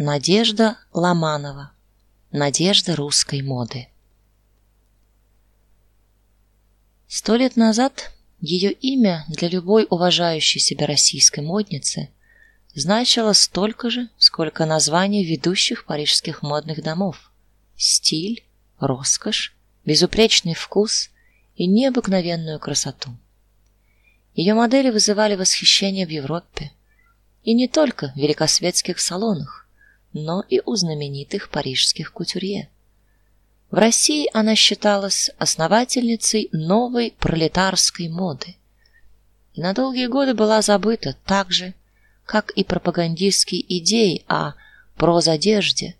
Надежда Ломанова. Надежда русской моды. Сто лет назад ее имя для любой уважающей себя российской модницы значило столько же, сколько названий ведущих парижских модных домов: стиль, роскошь, безупречный вкус и необыкновенную красоту. Ее модели вызывали восхищение в Европе, и не только в великосветских салонах но и у знаменитых парижских кутюрье. В России она считалась основательницей новой пролетарской моды. И на долгие годы была забыта так же, как и пропагандистские идеи о прозодежде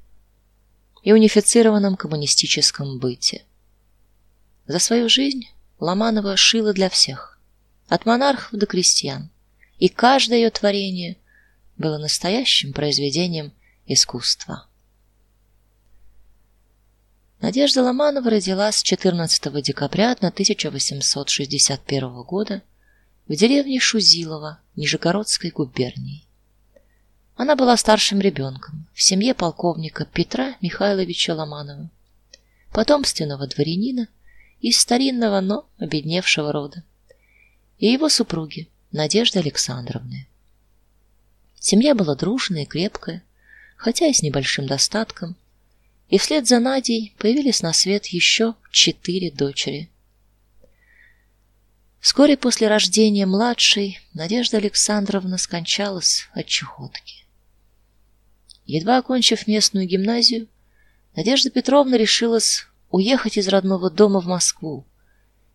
и унифицированном коммунистическом быте. За свою жизнь Ломанова шила для всех, от монархов до крестьян, и каждое ее творение было настоящим произведением искусства. Надежда Ломанова родилась 14 декабря 1861 года в деревне Шузилово Нижегородской губернии. Она была старшим ребенком в семье полковника Петра Михайловича Ломанова, потомственного дворянина из старинного, но обедневшего рода, и его супруги Надежды Александровны. Семья была дружная и крепкая, хотя и с небольшим достатком, и вслед за Надей появились на свет еще четыре дочери. Вскоре после рождения младшей Надежда Александровна скончалась от чехотки. Едва окончив местную гимназию, Надежда Петровна решилась уехать из родного дома в Москву.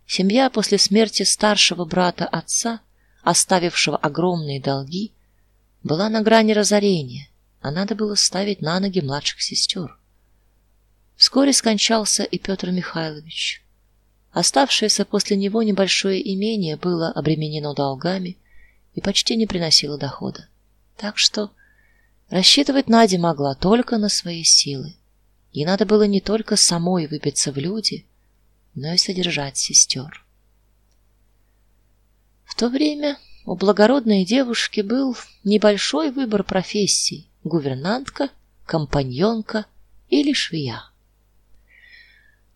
Семья после смерти старшего брата отца, оставившего огромные долги, была на грани разорения а надо было ставить на ноги младших сестер. Вскоре скончался и Петр Михайлович. Оставшееся после него небольшое имение было обременено долгами и почти не приносило дохода. Так что рассчитывать Надя могла только на свои силы. Ей надо было не только самой выбиться в люди, но и содержать сестер. В то время у благородной девушки был небольшой выбор профессий, гувернантка, компаньонка или швея.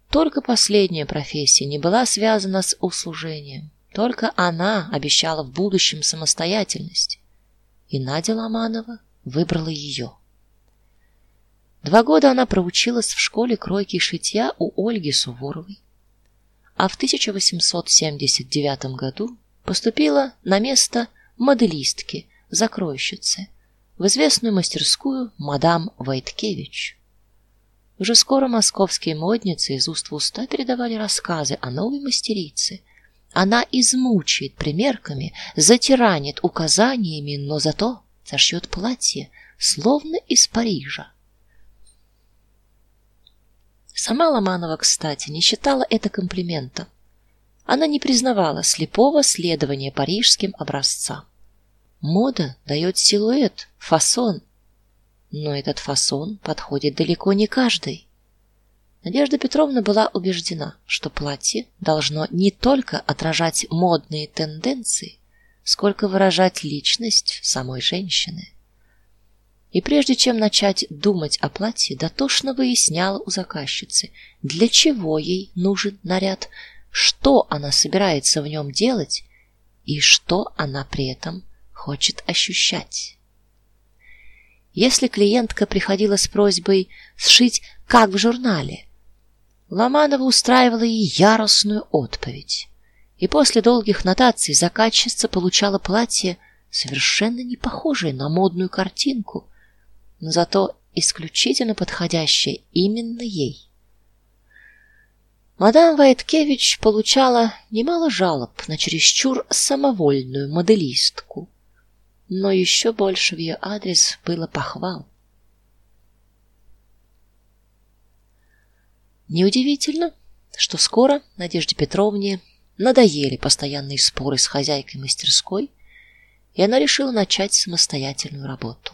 Только последняя профессия не была связана с услужением. Только она обещала в будущем самостоятельность. И Надя Ломанова выбрала ее. Два года она проучилась в школе кройки и шитья у Ольги Суворовой. А в 1879 году поступила на место моделистки, закройщицы в известную мастерскую мадам Войткевич. Уже скоро московские модницы из уст в уста передавали рассказы о новой мастерице. Она измучает примерками, затиранит указаниями, но зато сошьет платье, словно из Парижа. Сама Ломанова, кстати, не считала это комплиментом. Она не признавала слепого следования парижским образцам. Мода дает силуэт, фасон, но этот фасон подходит далеко не каждый. Надежда Петровна была убеждена, что платье должно не только отражать модные тенденции, сколько выражать личность самой женщины. И прежде чем начать думать о платье, дотошно выясняла у заказчицы, для чего ей нужен наряд, что она собирается в нем делать и что она при этом хочет ощущать. Если клиентка приходила с просьбой сшить как в журнале, Ломанова устраивала ей яростную отповедь. И после долгих нотаций заказчица получала платье совершенно не похожее на модную картинку, но зато исключительно подходящее именно ей. Мадам Вайткевич получала немало жалоб на чересчур самовольную моделистку но еще больше в ее адрес было похвал. Неудивительно, что скоро Надежде Петровне надоели постоянные споры с хозяйкой мастерской, и она решила начать самостоятельную работу.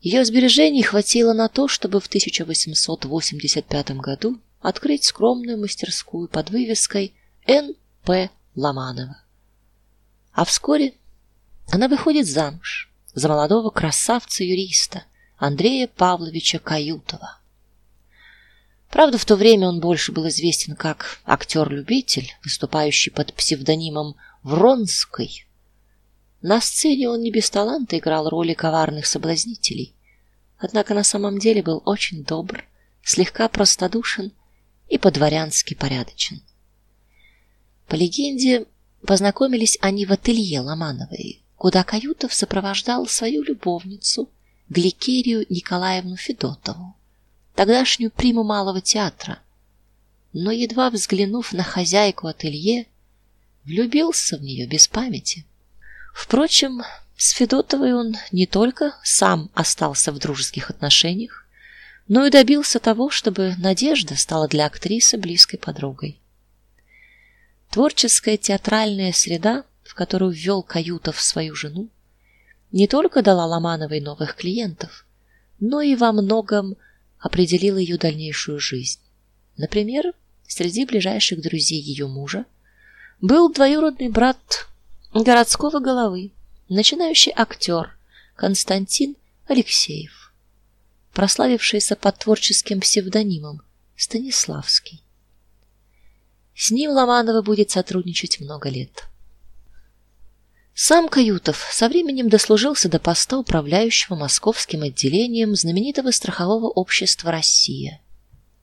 Ее сбережений хватило на то, чтобы в 1885 году открыть скромную мастерскую под вывеской Н.П. Ломанова. А вскоре она выходит замуж за молодого красавца-юриста Андрея Павловича Каютова. Правда, в то время он больше был известен как актер-любитель, выступающий под псевдонимом Вронской. На сцене он не без таланта играл роли коварных соблазнителей, однако на самом деле был очень добр, слегка простодушен и по-дворянски порядочен. По легенде, познакомились они в ателье Ломановой, куда Каютов сопровождал свою любовницу Гликерию Николаевну Федотову тогдашнюю приму малого театра. Но едва взглянув на хозяйку ателье, влюбился в нее без памяти. Впрочем, с Федотовой он не только сам остался в дружеских отношениях, но и добился того, чтобы Надежда стала для актрисы близкой подругой. Творческая театральная среда, которую ввел Каютов свою жену, не только дала Ломановой новых клиентов, но и во многом определил ее дальнейшую жизнь. Например, среди ближайших друзей ее мужа был двоюродный брат городского головы, начинающий актер Константин Алексеев, прославившийся под творческим псевдонимом Станиславский. С ним Ломанова будет сотрудничать много лет. Сам Каютов со временем дослужился до поста управляющего московским отделением знаменитого страхового общества Россия.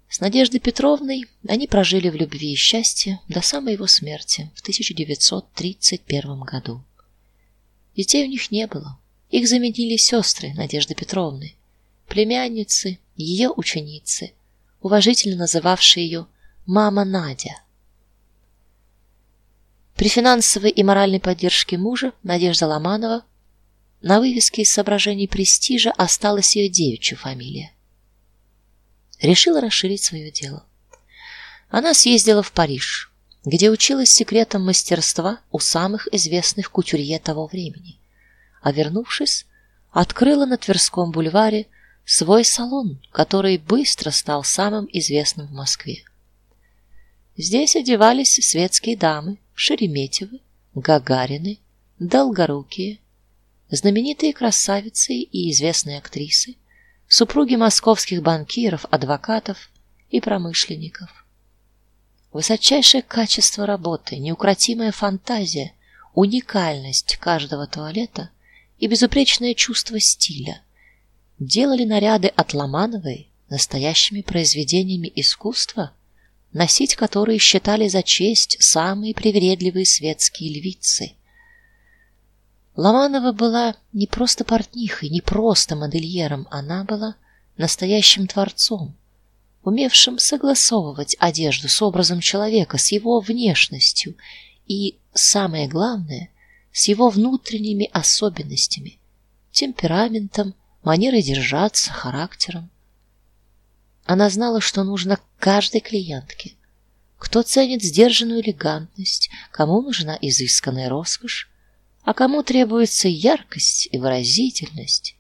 С Надеждой Петровной они прожили в любви и счастье до самой его смерти в 1931 году. Детей у них не было. Их заменили сестры Надежды Петровны, племянницы, ее ученицы, уважительно называвшие ее мама Надя. При финансовой и моральной поддержке мужа Надежда Ломанова на вывеске из соображений престижа осталась ее девичья фамилия. Решила расширить свое дело. Она съездила в Париж, где училась секретам мастерства у самых известных кутюрье того времени. А вернувшись, открыла на Тверском бульваре свой салон, который быстро стал самым известным в Москве. Здесь одевались светские дамы, Шереметьевы, Гагарины, Долгорукие, знаменитые красавицы и известные актрисы, супруги московских банкиров, адвокатов и промышленников. Высочайшее качество работы, неукротимая фантазия, уникальность каждого туалета и безупречное чувство стиля делали наряды от Ломановой настоящими произведениями искусства носить которые считали за честь самые привередливые светские львицы. Ломанова была не просто портнихой, не просто модельером, она была настоящим творцом, умевшим согласовывать одежду с образом человека, с его внешностью и, самое главное, с его внутренними особенностями, темпераментом, манерой держаться, характером. Она знала, что нужно каждой клиентке. Кто ценит сдержанную элегантность, кому нужна изысканная роскошь, а кому требуется яркость и выразительность.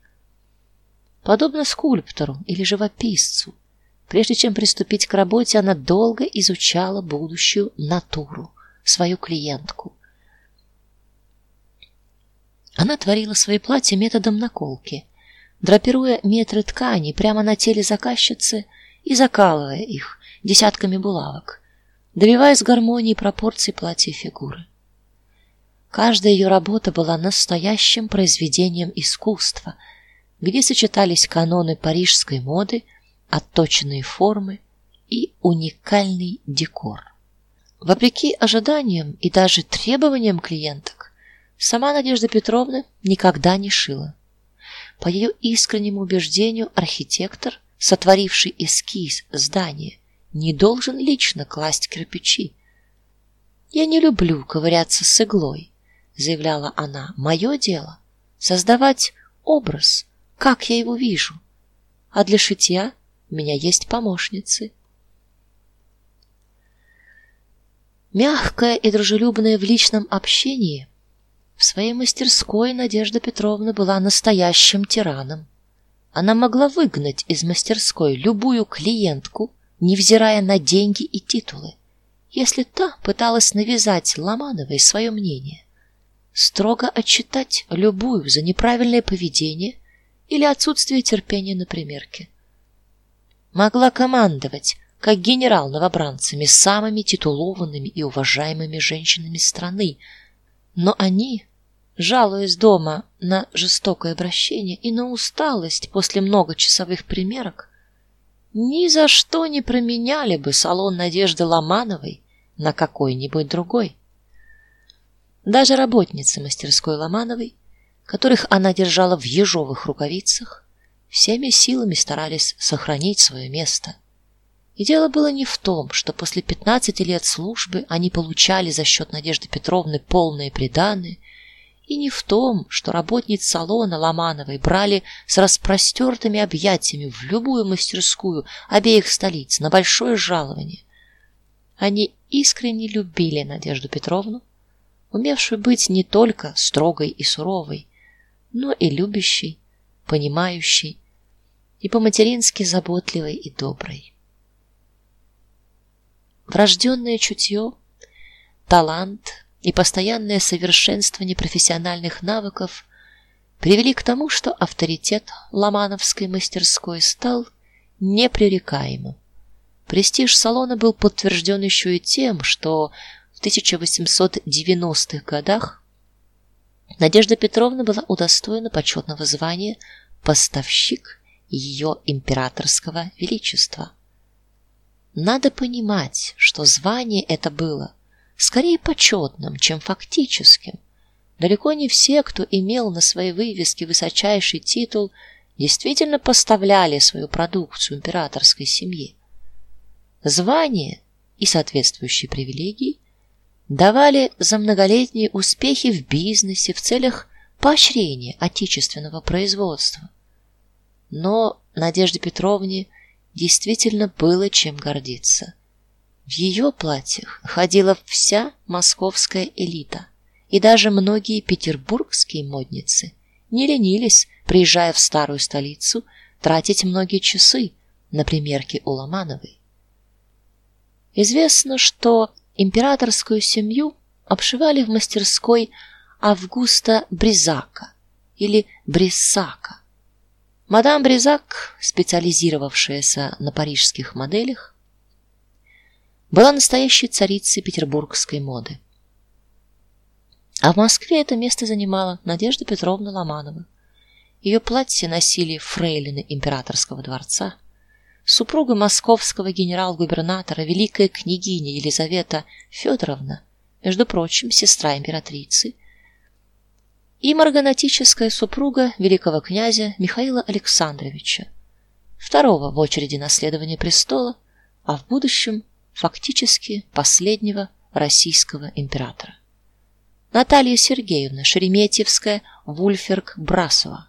Подобно скульптору или живописцу, прежде чем приступить к работе, она долго изучала будущую натуру, свою клиентку. Она творила свои платья методом наколки, драпируя метры ткани прямо на теле заказчицы и закалывая их десятками булавок, добиваясь гармонии пропорций платья и фигуры. Каждая ее работа была настоящим произведением искусства, где сочетались каноны парижской моды, отточенные формы и уникальный декор. Вопреки ожиданиям и даже требованиям клиенток, сама Надежда Петровна никогда не шила. По ее искреннему убеждению, архитектор сотворивший эскиз здания, не должен лично класть кирпичи. Я не люблю ковыряться с иглой, заявляла она. Мое дело создавать образ, как я его вижу. А для шитья у меня есть помощницы. Мягкая и дружелюбная в личном общении, в своей мастерской Надежда Петровна была настоящим тираном. Она могла выгнать из мастерской любую клиентку, невзирая на деньги и титулы, если та пыталась навязать Ломановой свое мнение. строго отчитать любую за неправильное поведение или отсутствие терпения на примерке. Могла командовать как генерал новобранцами самыми титулованными и уважаемыми женщинами страны, но они, жалуясь дома на жестокое обращение и на усталость после многочасовых примерок, ни за что не променяли бы салон Надежды Ломановой на какой-нибудь другой. Даже работницы мастерской Ломановой, которых она держала в ежовых рукавицах, всеми силами старались сохранить свое место. И дело было не в том, что после 15 лет службы они получали за счет Надежды Петровны полные приданые, и не в том, что работниц салона Ломановой брали с распростертыми объятиями в любую мастерскую обеих столиц на большое жалование. Они искренне любили Надежду Петровну, умевшую быть не только строгой и суровой, но и любящей, понимающей и по-матерински заботливой и доброй. Врожденное чутье, талант и постоянное совершенствование профессиональных навыков привели к тому, что авторитет Ломановской мастерской стал непререкаемым. Престиж салона был подтвержден еще и тем, что в 1890-х годах Надежда Петровна была удостоена почетного звания поставщик ее императорского величества. Надо понимать, что звание это было скорее почетным, чем фактическим. Далеко не все, кто имел на своей вывеске высочайший титул, действительно поставляли свою продукцию императорской семье. Звание и соответствующие привилегии давали за многолетние успехи в бизнесе в целях поощрения отечественного производства. Но Надежде Петровне действительно было чем гордиться. В ее платьях ходила вся московская элита, и даже многие петербургские модницы не ленились, приезжая в старую столицу, тратить многие часы на примерки у Ломановой. Известно, что императорскую семью обшивали в мастерской Августа Бризака или Бриссака. Мадам Бризак, специализировавшаяся на парижских моделях, была настоящей царицей петербургской моды. А в Москве это место занимала Надежда Петровна Ломанова. Ее платья носили фрейлины императорского дворца, супруга московского генерал-губернатора, великая княгиня Елизавета Федоровна, между прочим, сестра императрицы, и марганатическая супруга великого князя Михаила Александровича, второго в очереди наследования престола, а в будущем фактически последнего российского императора. Наталья Сергеевна Шереметьевская, Вульферг Брасова.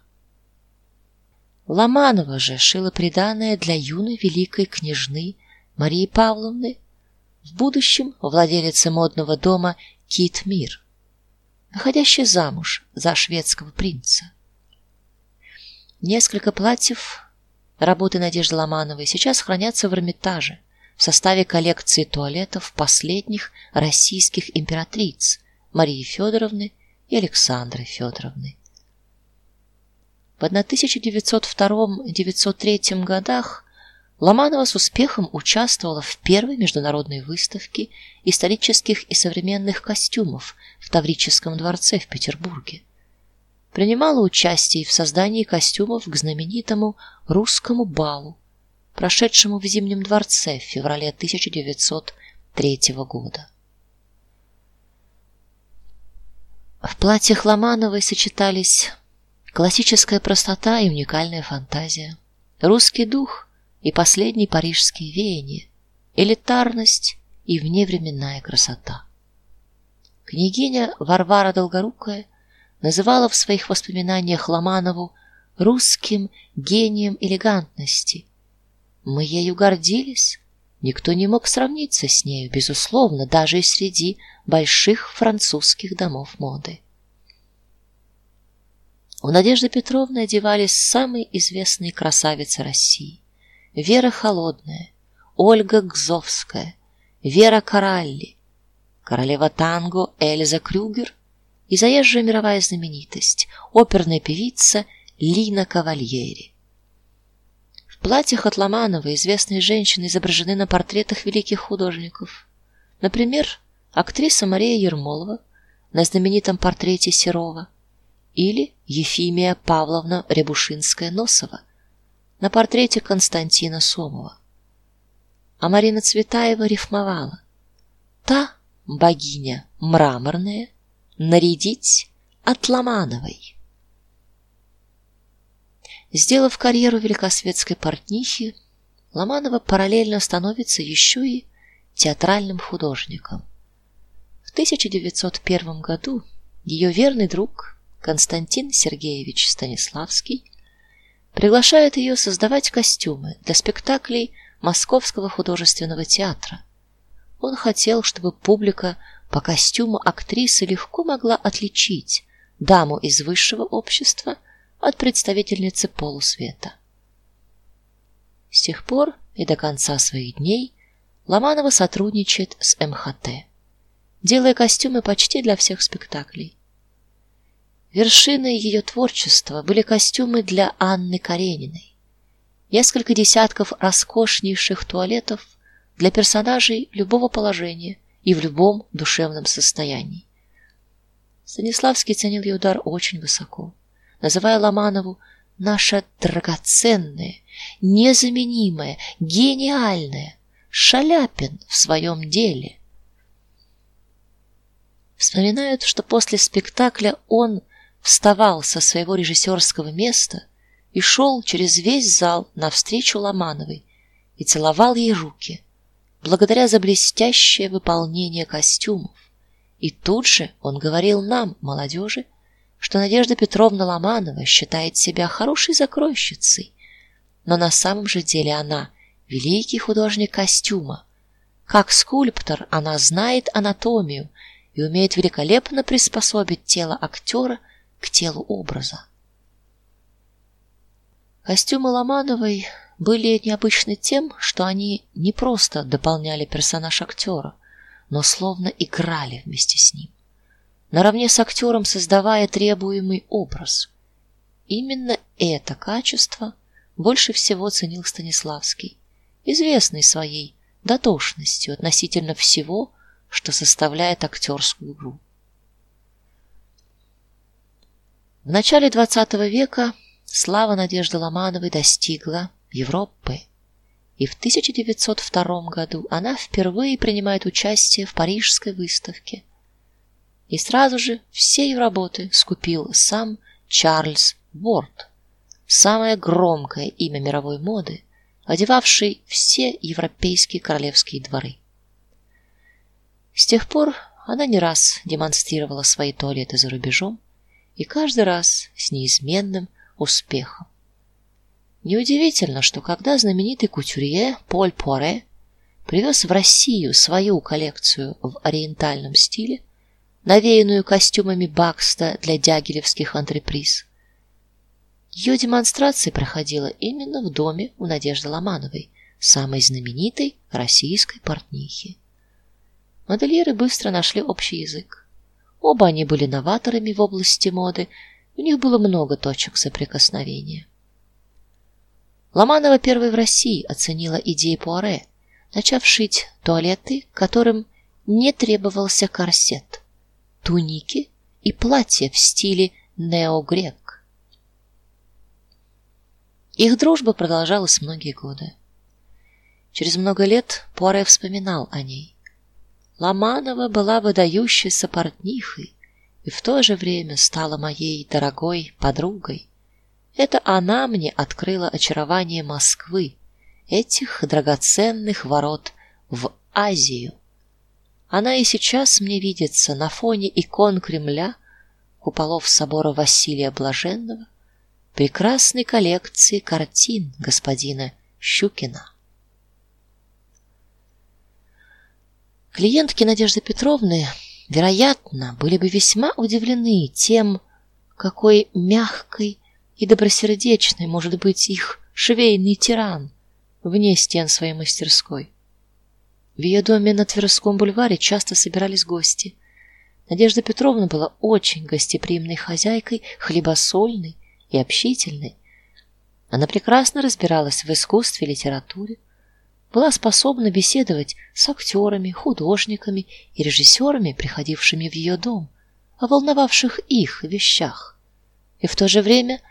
Ломанова же шила приданое для юной великой княжны Марии Павловны, в будущем владелицы модного дома Кит Мир, выходящей замуж за шведского принца. Несколько платьев работы Надежды Ломановой сейчас хранятся в Эрмитаже в составе коллекции туалетов последних российских императриц Марии Федоровны и Александры Федоровны. В 1902-1903 годах Ломанова с успехом участвовала в первой международной выставке исторических и современных костюмов в Таврическом дворце в Петербурге. Принимала участие в создании костюмов к знаменитому русскому балу, прошедшему в Зимнем дворце в феврале 1903 года. В платьях Ломановой сочетались Классическая простота и уникальная фантазия, русский дух и последние парижские веяния, элитарность и вневременная красота. Княгиня Варвара Долгорукая называла в своих воспоминаниях Ломанову русским гением элегантности. Мы ею гордились, никто не мог сравниться с нею, безусловно, даже и среди больших французских домов моды. У Надежды Петровны одевались самые известные красавицы России: Вера Холодная, Ольга Гзовская, Вера Каралли, королева танго Эльза Крюгер и заезжая мировая знаменитость, оперная певица Лина Кавальери. В платьях от Ломанова известные женщины изображены на портретах великих художников. Например, актриса Мария Ермолова на знаменитом портрете Серова или Ефимия Павловна Рябушинская-Носова на портрете Константина Сомова. А Марина Цветаева рифмовала: "Та богиня мраморная нарядить от Ломановой". Сделав карьеру великосветской портнихи, Ломанова параллельно становится еще и театральным художником. В 1901 году ее верный друг Константин Сергеевич Станиславский приглашает ее создавать костюмы для спектаклей Московского художественного театра. Он хотел, чтобы публика по костюму актрисы легко могла отличить даму из высшего общества от представительницы полусвета. С тех пор и до конца своих дней Ломанова сотрудничает с МХТ, делая костюмы почти для всех спектаклей. Вершиной ее творчества были костюмы для Анны Карениной. Несколько десятков роскошнейших туалетов для персонажей любого положения и в любом душевном состоянии. Станиславский ценил ее дар очень высоко называя Ломанову наша драгоценная, незаменимая, гениальная Шаляпин в своем деле. Вспоминают, что после спектакля он вставал со своего режиссерского места и шел через весь зал навстречу Ломановой и целовал ей руки, благодаря за блестящее выполнение костюмов. И тут же он говорил нам, молодежи, что Надежда Петровна Ломанова считает себя хорошей закройщицей, но на самом же деле она великий художник костюма. Как скульптор она знает анатомию и умеет великолепно приспособить тело актера к телу образа. Костюмы Ломановой были необычны тем, что они не просто дополняли персонаж актера, но словно играли вместе с ним наравне с актером создавая требуемый образ. Именно это качество больше всего ценил Станиславский, известный своей дотошностью относительно всего, что составляет актерскую игру. В начале XX века слава Надежды Ломановой достигла Европы. И в 1902 году она впервые принимает участие в парижской выставке и сразу же все ее работы скупил сам Чарльз Борт, самое громкое имя мировой моды, одевавший все европейские королевские дворы. С тех пор она не раз демонстрировала свои туалеты за рубежом, и каждый раз с неизменным успехом. Неудивительно, что когда знаменитый кутюрье Поль Пуаре привез в Россию свою коллекцию в ориентальном стиле, навеянную костюмами Бакста для дягилевских антреприз. Ее демонстрация проходила именно в доме у Надежды Ломановой, самой знаменитой российской портнихи. Модельеры быстро нашли общий язык. Оба они были новаторами в области моды, у них было много точек соприкосновения. Ломанова первой в России оценила идеи Пуаре, начав шить туалеты, которым не требовался корсет туники и платья в стиле неогрек. Их дружба продолжалась многие годы. Через много лет Пуаре вспоминал о ней. Ломанова была выдающейся портнихой и в то же время стала моей дорогой подругой. Это она мне открыла очарование Москвы, этих драгоценных ворот в Азию. Она и сейчас мне видится на фоне икон Кремля, куполов собора Василия Блаженного, прекрасной коллекции картин господина Щукина. Клиентки Надежды Петровны, вероятно, были бы весьма удивлены тем, какой мягкой и добросердечной может быть их швейный тиран вне стен своей мастерской. В ее доме на Тверском бульваре часто собирались гости. Надежда Петровна была очень гостеприимной хозяйкой, хлебосольной и общительной. Она прекрасно разбиралась в искусстве и литературе, была способна беседовать с актерами, художниками и режиссерами, приходившими в ее дом, о волновавших их вещах. И в то же время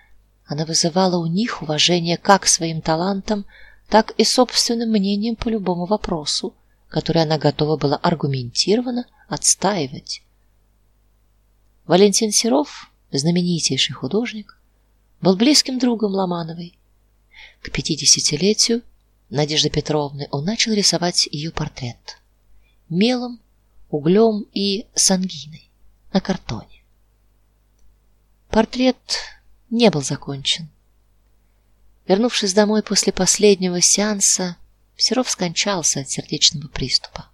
она вызывала у них уважение как своим талантам, так и собственным мнением по любому вопросу, который она готова была аргументированно отстаивать. Валентин Серов, знаменитейший художник, был близким другом Ломановой. К пятидесятилетию Надежды Петровны он начал рисовать ее портрет мелом, углем и сангиной на картоне. Портрет не был закончен. Вернувшись домой после последнего сеанса, Серов скончался от сердечного приступа.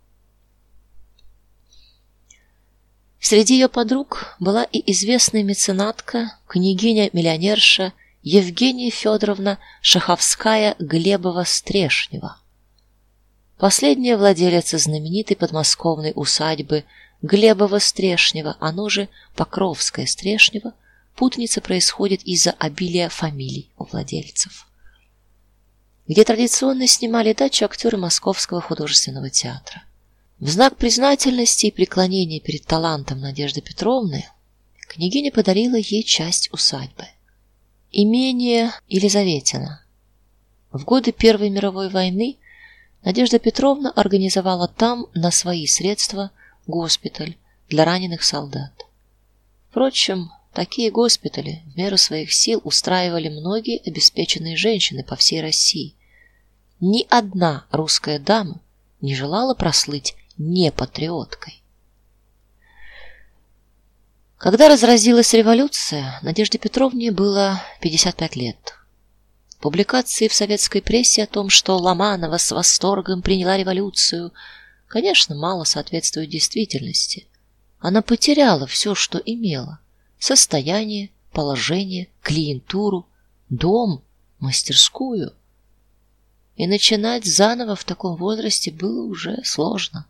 Среди ее подруг была и известная меценатка, княгиня-миллионерша Евгения Федоровна Шаховская-Глебова-Стрешнева. Последняя владелица знаменитой подмосковной усадьбы Глебова-Стрешнева, оно же Покровская-Стрешнева, путаница происходит из-за обилия фамилий у владельцев. Где традиционно снимали дачу актеры Московского художественного театра. В знак признательности и преклонения перед талантом Надежды Петровны княгиня подарила ей часть усадьбы. Имение Елизаветина. В годы Первой мировой войны Надежда Петровна организовала там на свои средства госпиталь для раненых солдат. Впрочем, такие госпитали в меру своих сил устраивали многие обеспеченные женщины по всей России. Ни одна русская дама не желала прослыть не патриоткой. Когда разразилась революция, Надежде Петровне было 55 лет. Публикации в советской прессе о том, что Ломанова с восторгом приняла революцию, конечно, мало соответствуют действительности. Она потеряла все, что имела: состояние, положение, клиентуру, дом, мастерскую. И начинать заново в таком возрасте было уже сложно.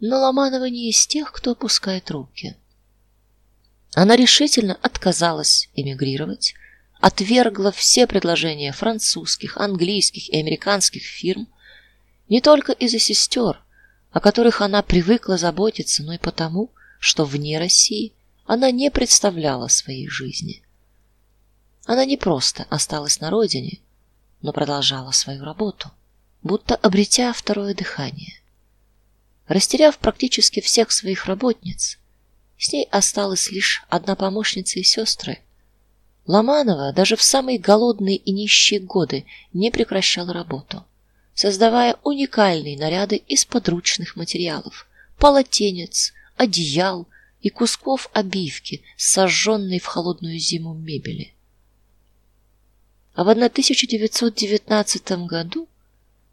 Но Ломанова не из тех, кто опускает руки. Она решительно отказалась эмигрировать, отвергла все предложения французских, английских и американских фирм, не только из-за сестер, о которых она привыкла заботиться, но и потому, что вне России она не представляла своей жизни. Она не просто осталась на родине, но продолжала свою работу, будто обретя второе дыхание. Растеряв практически всех своих работниц, с ней осталась лишь одна помощница и сестры. Ломанова даже в самые голодные и нищие годы не прекращала работу, создавая уникальные наряды из подручных материалов: полотенец, одеял и кусков обивки, сожженной в холодную зиму мебели. А в 1919 году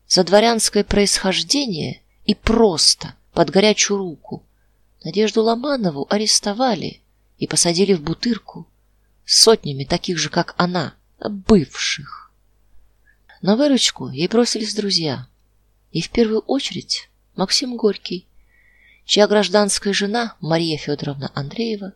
за дворянское происхождение и просто под горячую руку. Надежду Ломанову арестовали и посадили в бутырку сотнями таких же, как она, бывших. На выручку ей бросились друзья, и в первую очередь Максим Горький, чья гражданская жена Мария Федоровна Андреева,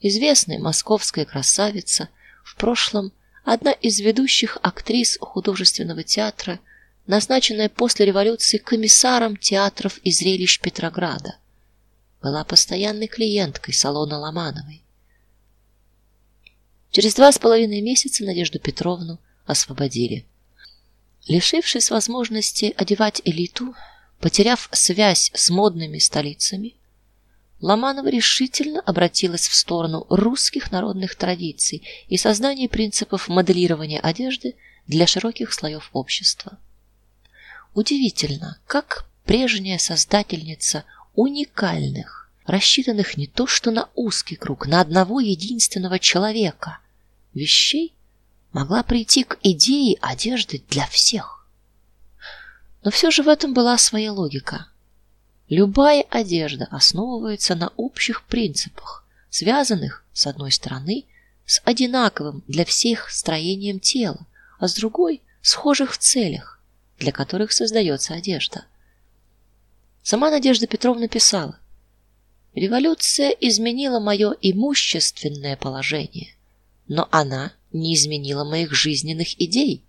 известная московская красавица, в прошлом одна из ведущих актрис художественного театра назначенная после революции комиссаром театров и зрелищ Петрограда, была постоянной клиенткой салона Ломановой. Через два с половиной месяца Надежду Петровну освободили. Лишившись возможности одевать элиту, потеряв связь с модными столицами, Ломанова решительно обратилась в сторону русских народных традиций и создания принципов моделирования одежды для широких слоев общества. Удивительно, как прежняя создательница уникальных, рассчитанных не то что на узкий круг, на одного единственного человека, вещей могла прийти к идее одежды для всех. Но все же в этом была своя логика. Любая одежда основывается на общих принципах, связанных с одной стороны с одинаковым для всех строением тела, а с другой схожих в целях для которых создается одежда. Сама Надежда Петровна писала: Революция изменила мое имущественное положение, но она не изменила моих жизненных идей,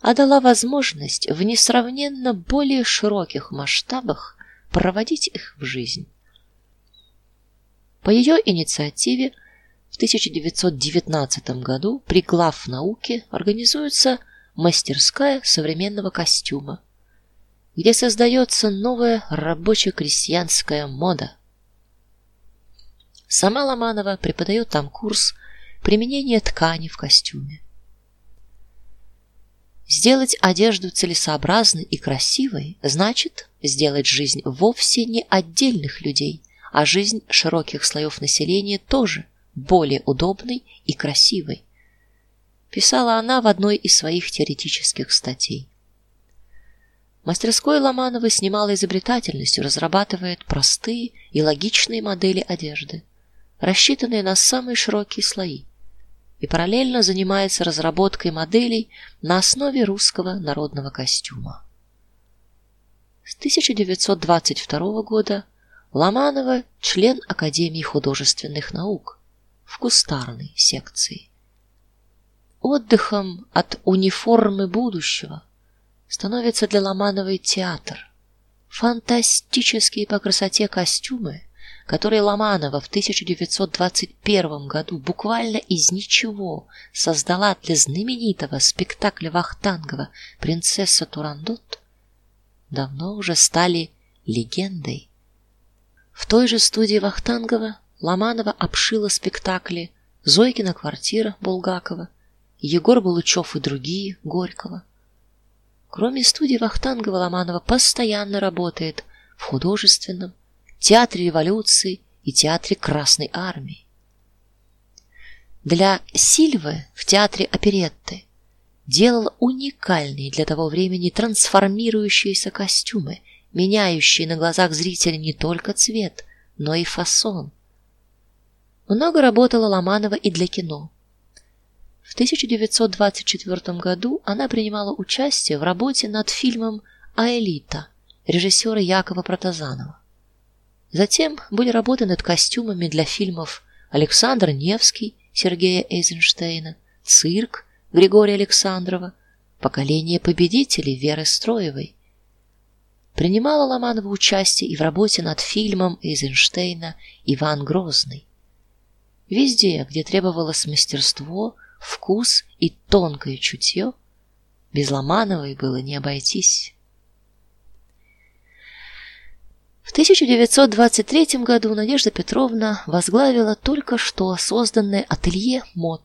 а дала возможность в несравненно более широких масштабах проводить их в жизнь. По ее инициативе в 1919 году при глав науки организуется мастерская современного костюма, где создается новая рабоче-крестьянская мода. Сама Ломанова преподает там курс применения ткани в костюме. Сделать одежду целесообразной и красивой значит сделать жизнь вовсе не отдельных людей, а жизнь широких слоев населения тоже более удобной и красивой. Писала она в одной из своих теоретических статей. Мастерской Ломанова с немалой изобретательностью разрабатывает простые и логичные модели одежды, рассчитанные на самые широкие слои и параллельно занимается разработкой моделей на основе русского народного костюма. С 1922 года Ломанова член Академии художественных наук в кустарной секции. Отдыхом от униформы будущего становится для Ломановой театр. Фантастические по красоте костюмы который Ломанова в 1921 году буквально из ничего создала для знаменитого спектакля Вахтангова Принцесса Турандот, давно уже стали легендой. В той же студии Вахтангова Ломанова обшила спектакли Зойкина квартира Булгакова, Егор Булычев и другие Горького. Кроме студии Вахтангова Ломанова постоянно работает в художественном, театре революции и театре Красной армии. Для Сильвы в театре оперетты делал уникальные для того времени трансформирующиеся костюмы, меняющие на глазах зрителя не только цвет, но и фасон. Много работала Ломанова и для кино. В 1924 году она принимала участие в работе над фильмом Аэлита режиссера Якова Протазанова. Затем были работы над костюмами для фильмов Александр Невский, Сергея Эйзенштейна, Цирк Григория Александрова, Поколение победителей Веры Строевой. Принимала Ломанова участие и в работе над фильмом Эйзенштейна Иван Грозный. Везде, где требовалось мастерство, вкус и тонкое чутье, без Ломановой было не обойтись. В 1923 году Надежда Петровна возглавила только что созданное ателье мод,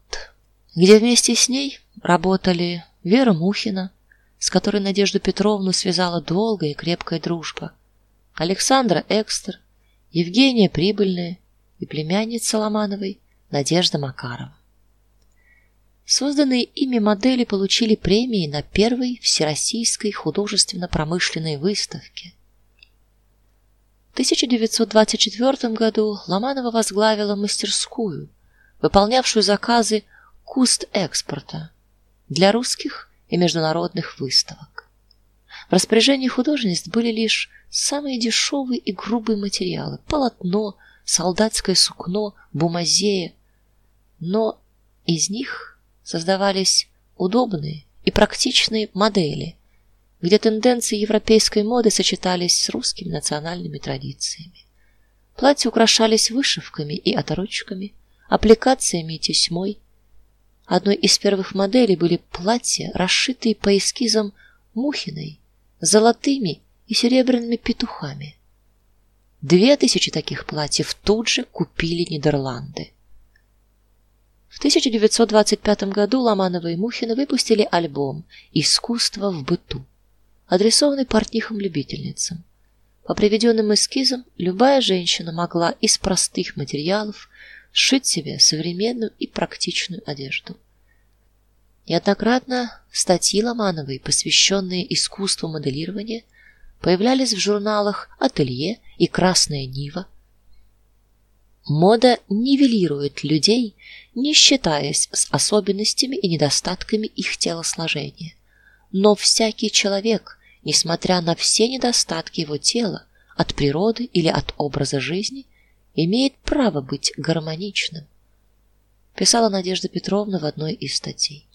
где вместе с ней работали Вера Мухина, с которой Надежду Петровну связала долгая и крепкая дружба, Александра Экстер, Евгения Прибыльная и племянница Ломановой Надежда Макарова. Созданные ими модели получили премии на первой всероссийской художественно-промышленной выставке. 1924 году Ломанова возглавила мастерскую, выполнявшую заказы куст экспорта для русских и международных выставок. В распоряжении художниц были лишь самые дешевые и грубые материалы: полотно, солдатское сукно, бумазея. Но из них создавались удобные и практичные модели, где тенденции европейской моды сочетались с русскими национальными традициями. Платья украшались вышивками и оторочками, аппликациями и тесьмой. Одной из первых моделей были платья, расшитые по эскизам Мухиной, золотыми и серебряными петухами. Две тысячи таких платьев тут же купили Нидерланды. В 1925 году Ломанова и Мухина выпустили альбом Искусство в быту адресованный портнихам-любительницам. По приведенным эскизам любая женщина могла из простых материалов сшить себе современную и практичную одежду. Неоднократно статьи Ломановой, посвященные искусству моделирования, появлялись в журналах Ателье и Красная Нива. Мода нивелирует людей, не считаясь с особенностями и недостатками их телосложения. Но всякий человек несмотря на все недостатки его тела, от природы или от образа жизни, имеет право быть гармоничным, писала Надежда Петровна в одной из статей.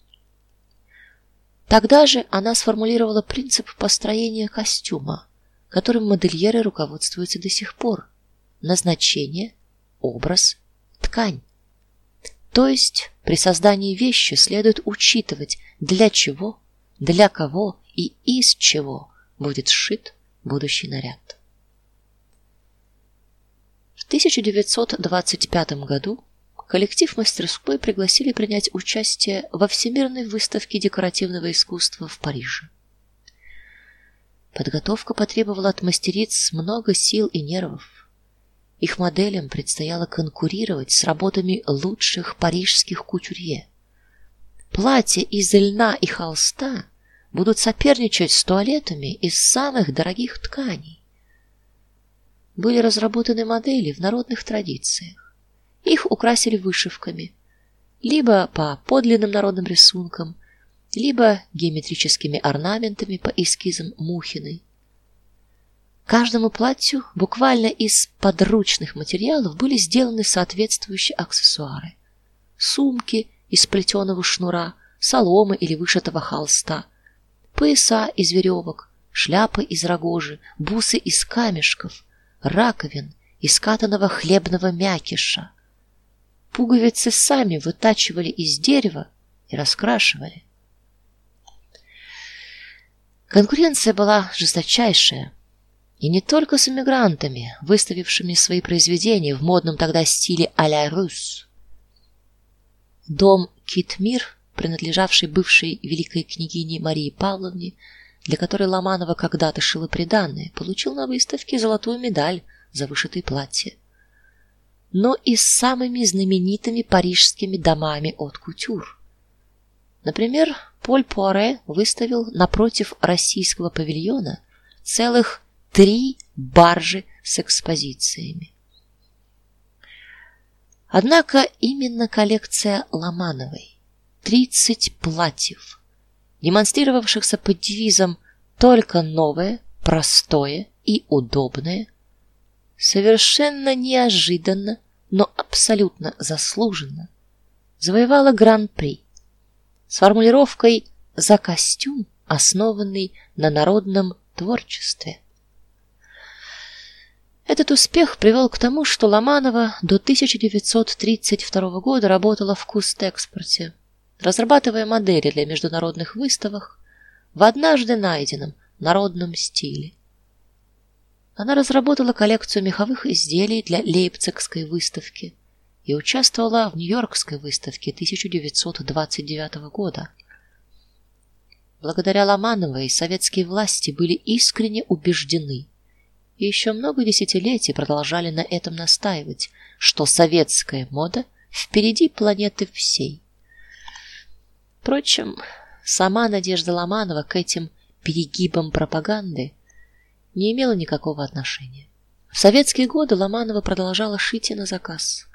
Тогда же она сформулировала принцип построения костюма, которым модельеры руководствуются до сих пор. Назначение, образ, ткань. То есть при создании вещи следует учитывать, для чего, для кого и из чего будет сшит будущий наряд. В 1925 году коллектив мастерской пригласили принять участие во Всемирной выставке декоративного искусства в Париже. Подготовка потребовала от мастериц много сил и нервов. Их моделям предстояло конкурировать с работами лучших парижских кутюрье. Платья из льна и холста будут соперничать с туалетами из самых дорогих тканей. Были разработаны модели в народных традициях. Их украсили вышивками, либо по подлинным народным рисункам, либо геометрическими орнаментами по эскизам Мухиной. Каждому платью буквально из подручных материалов были сделаны соответствующие аксессуары: сумки из плетеного шнура, соломы или вышитого холста, пояса из веревок, шляпы из рогожи, бусы из камешков, раковин из катаного хлебного мякиша. Пуговицы сами вытачивали из дерева и раскрашивали. Конкуренция была жесточайшая, и не только с эмигрантами, выставившими свои произведения в модном тогда стиле а-ля рус. Дом Китмир, принадлежавший бывшей великой княгине Марии Павловне, для которой Ломанова когда-то шила приданое, получил на выставке золотую медаль за вышитое платье. Но и с самыми знаменитыми парижскими домами от кутюр. Например, Поль Пуаре выставил напротив российского павильона целых три баржи с экспозициями. Однако именно коллекция Ломановой, 30 платьев, демонстрировавшихся под девизом только новое, простое и удобное, совершенно неожиданно, но абсолютно заслуженно завоевала гран-при с формулировкой за костюм, основанный на народном творчестве. Этот успех привел к тому, что Ломанова до 1932 года работала в Кустэкспорте, разрабатывая модели для международных выставок в однажды найденном народном стиле. Она разработала коллекцию меховых изделий для Лейпцигской выставки и участвовала в Нью-Йоркской выставке 1929 года. Благодаря Ломановой советские власти были искренне убеждены и еще много десятилетий продолжали на этом настаивать, что советская мода впереди планеты всей. Впрочем, сама Надежда Ломанова к этим перегибам пропаганды не имела никакого отношения. В советские годы Ломанова продолжала шить и на заказ.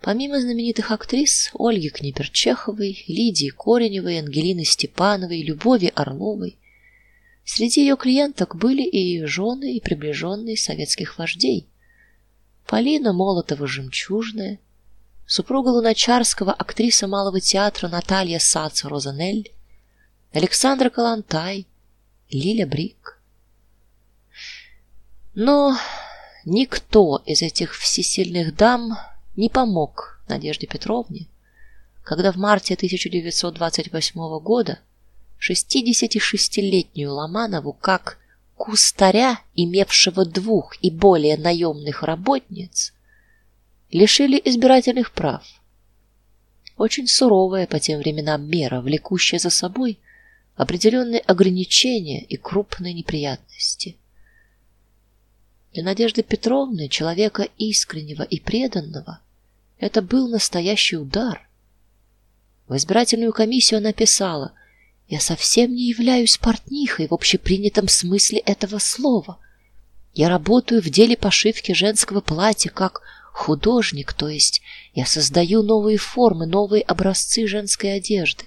Помимо знаменитых актрис Ольги Кнеперчеховой, Лидии Кореневой, Ангелины Степановой, Любови Орловой, среди ее клиенток были и жены, и приближенные советских вождей. Полина Молотова-Жемчужная, супруга Луначарского, актриса Малого театра Наталья Сац-Розанель, Александра Калантай, Лиля Брик. Но никто из этих всесильных дам не помог Надежде Петровне, когда в марте 1928 года 66-летнюю Ломанову как кустаря, имевшего двух и более наемных работниц, лишили избирательных прав. Очень суровая по тем временам мера, влекущая за собой определенные ограничения и крупные неприятности. Для Надежды Петровны, человека искреннего и преданного, это был настоящий удар. В избирательную комиссию она писала: "Я совсем не являюсь портнихой в общепринятом смысле этого слова. Я работаю в деле пошивки женского платья как художник, то есть я создаю новые формы, новые образцы женской одежды.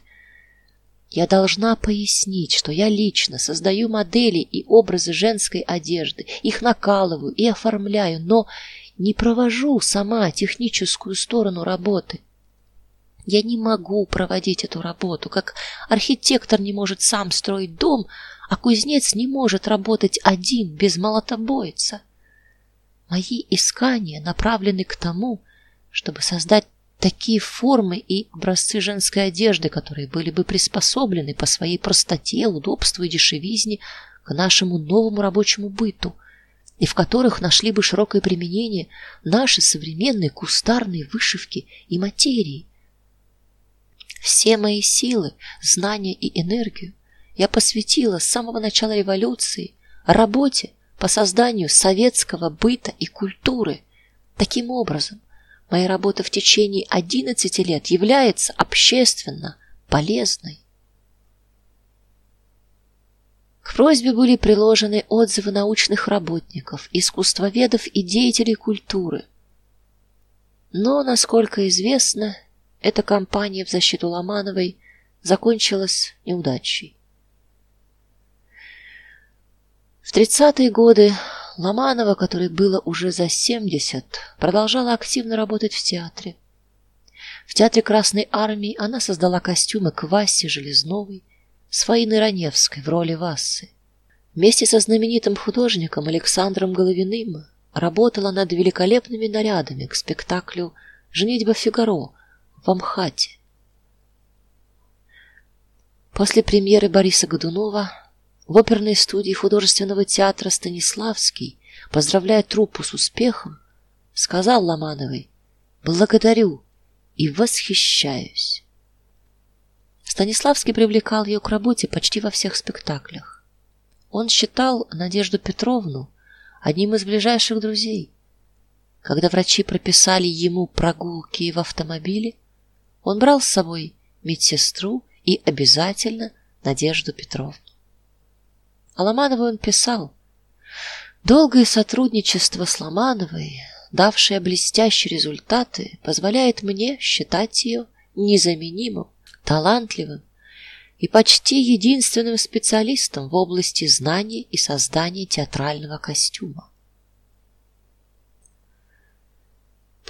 Я должна пояснить, что я лично создаю модели и образы женской одежды, их накалываю и оформляю, но не провожу сама техническую сторону работы. Я не могу проводить эту работу, как архитектор не может сам строить дом, а кузнец не может работать один без молотобойца. Мои искания направлены к тому, чтобы создать такие формы и образцы женской одежды, которые были бы приспособлены по своей простоте, удобству и дешевизне к нашему новому рабочему быту, и в которых нашли бы широкое применение наши современные кустарные вышивки и материи. Все мои силы, знания и энергию я посвятила с самого начала революции работе по созданию советского быта и культуры. Таким образом, моя работа в течение 11 лет является общественно полезной. К просьбе были приложены отзывы научных работников, искусствоведов и деятелей культуры. Но, насколько известно, эта кампания в защиту Ломановой закончилась неудачей. В тридцатые годы Ломанова, которой было уже за семьдесят, продолжала активно работать в театре. В театре Красной армии она создала костюмы к Васе Железновой, с Раневской в роли Вассы. Вместе со знаменитым художником Александром Головиным работала над великолепными нарядами к спектаклю Женитьба Фигаро в Амхате. После премьеры Бориса Годунова в оперной студии художественного театра Станиславский, поздравляя труппу с успехом, сказал Ломановой: "Благодарю и восхищаюсь". Станиславский привлекал ее к работе почти во всех спектаклях. Он считал Надежду Петровну одним из ближайших друзей. Когда врачи прописали ему прогулки в автомобиле, он брал с собой медсестру и обязательно Надежду Петровну. А он писал: "Долгое сотрудничество с Ломановой, давшее блестящие результаты, позволяет мне считать ее незаменимым, талантливым и почти единственным специалистом в области знаний и создания театрального костюма".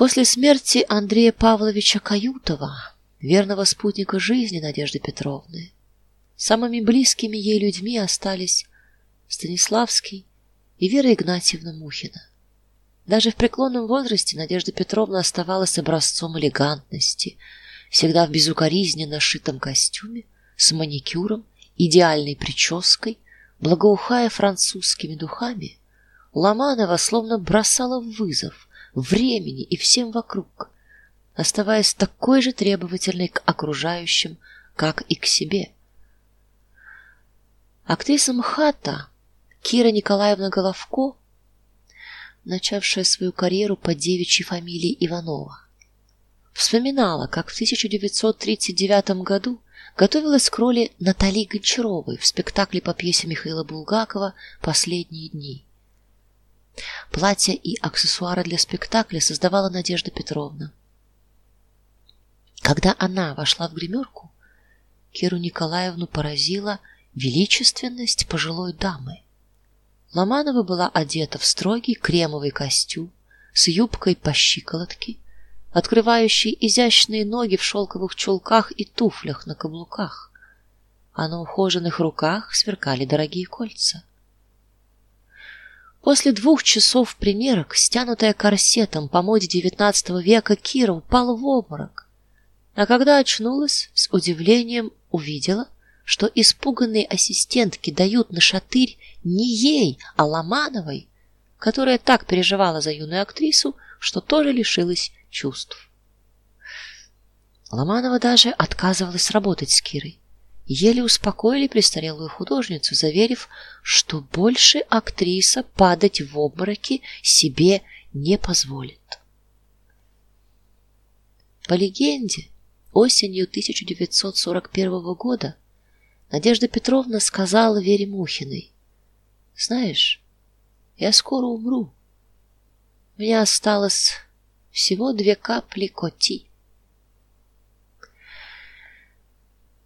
После смерти Андрея Павловича Каютова, верного спутника жизни Надежды Петровны, самыми близкими ей людьми остались Станиславский и Вера Игнатьевна Мухина. Даже в преклонном возрасте Надежда Петровна оставалась образцом элегантности, всегда в безукоризненно сшитом костюме, с маникюром, идеальной прической, благоухая французскими духами. Ломанова словно бросала вызов времени и всем вокруг, оставаясь такой же требовательной к окружающим, как и к себе. Актриса МХАТа Кира Николаевна Головко, начавшая свою карьеру под девичьей фамилией Иванова, вспоминала, как в 1939 году готовилась к роли Натальи Гончаровой в спектакле по пьесе Михаила Булгакова Последние дни. Платья и аксессуары для спектакля создавала Надежда Петровна. Когда она вошла в гримерку, Киру Николаевну поразила величественность пожилой дамы. Ломанова была одета в строгий кремовый костюм с юбкой по щиколотке, открывающей изящные ноги в шелковых чулках и туфлях на каблуках, а на ухоженных руках сверкали дорогие кольца. После двух часов примерок, стянутая корсетом по моде XIX века, Кира упала в обморок. А когда очнулась, с удивлением увидела, что испуганные ассистентки дают на шатырь не ей, а Ломановой, которая так переживала за юную актрису, что тоже лишилась чувств. Ломанова даже отказывалась работать с Кирой. Еле успокоили престарелую художницу, заверив, что больше актриса падать в обмороки себе не позволит. По легенде, осенью 1941 года Надежда Петровна сказала Вере Мухиной: "Знаешь, я скоро умру. У меня осталось всего две капли коти".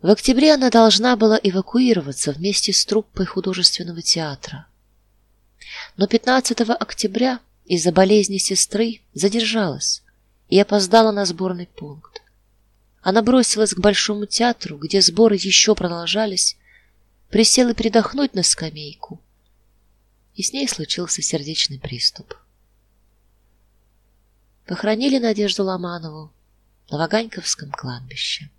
В октябре она должна была эвакуироваться вместе с труппой художественного театра. Но 15 октября из-за болезни сестры задержалась и опоздала на сборный пункт. Она бросилась к большому театру, где сборы еще продолжались, присела передохнуть на скамейку, и с ней случился сердечный приступ. Похоронили Надежду Ломанову на Ваганьковском кладбище.